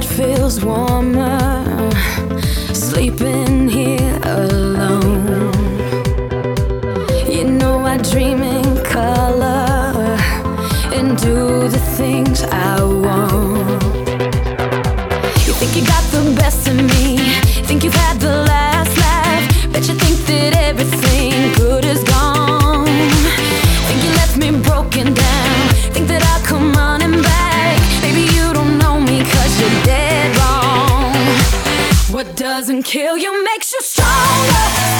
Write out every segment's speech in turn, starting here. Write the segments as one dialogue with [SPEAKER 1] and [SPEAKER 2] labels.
[SPEAKER 1] bed feels warmer sleeping here alone. You know, I dream in color and do the things I want. You think you got the best of me, think you've had the What doesn't kill you makes you stronger.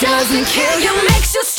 [SPEAKER 1] doesn't kill you, makes you.